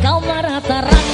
kau merata-rata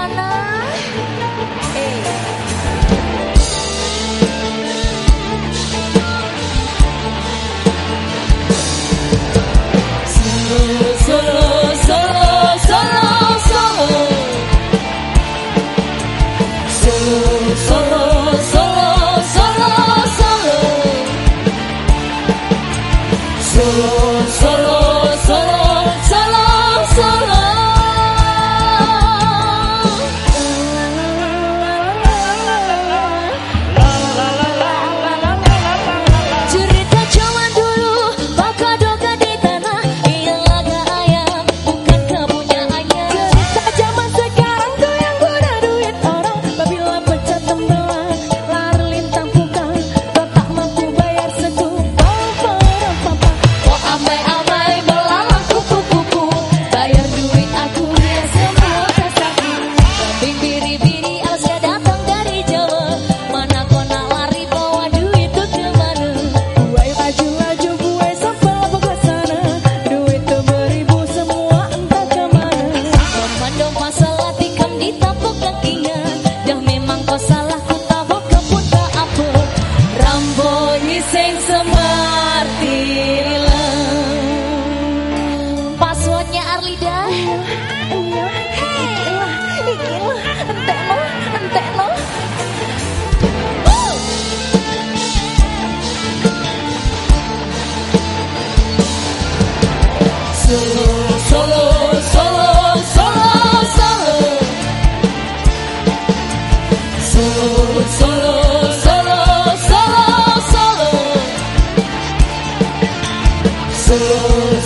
solo, solo.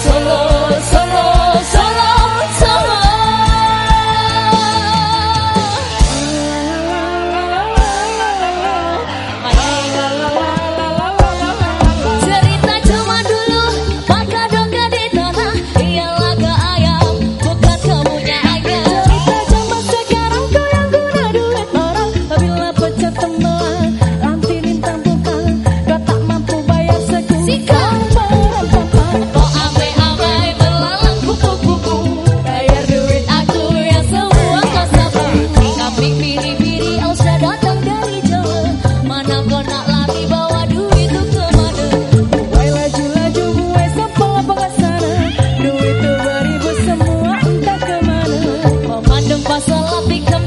solo.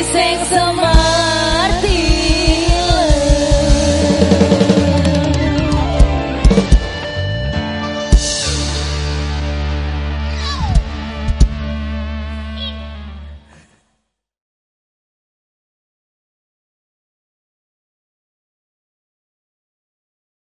Sing semar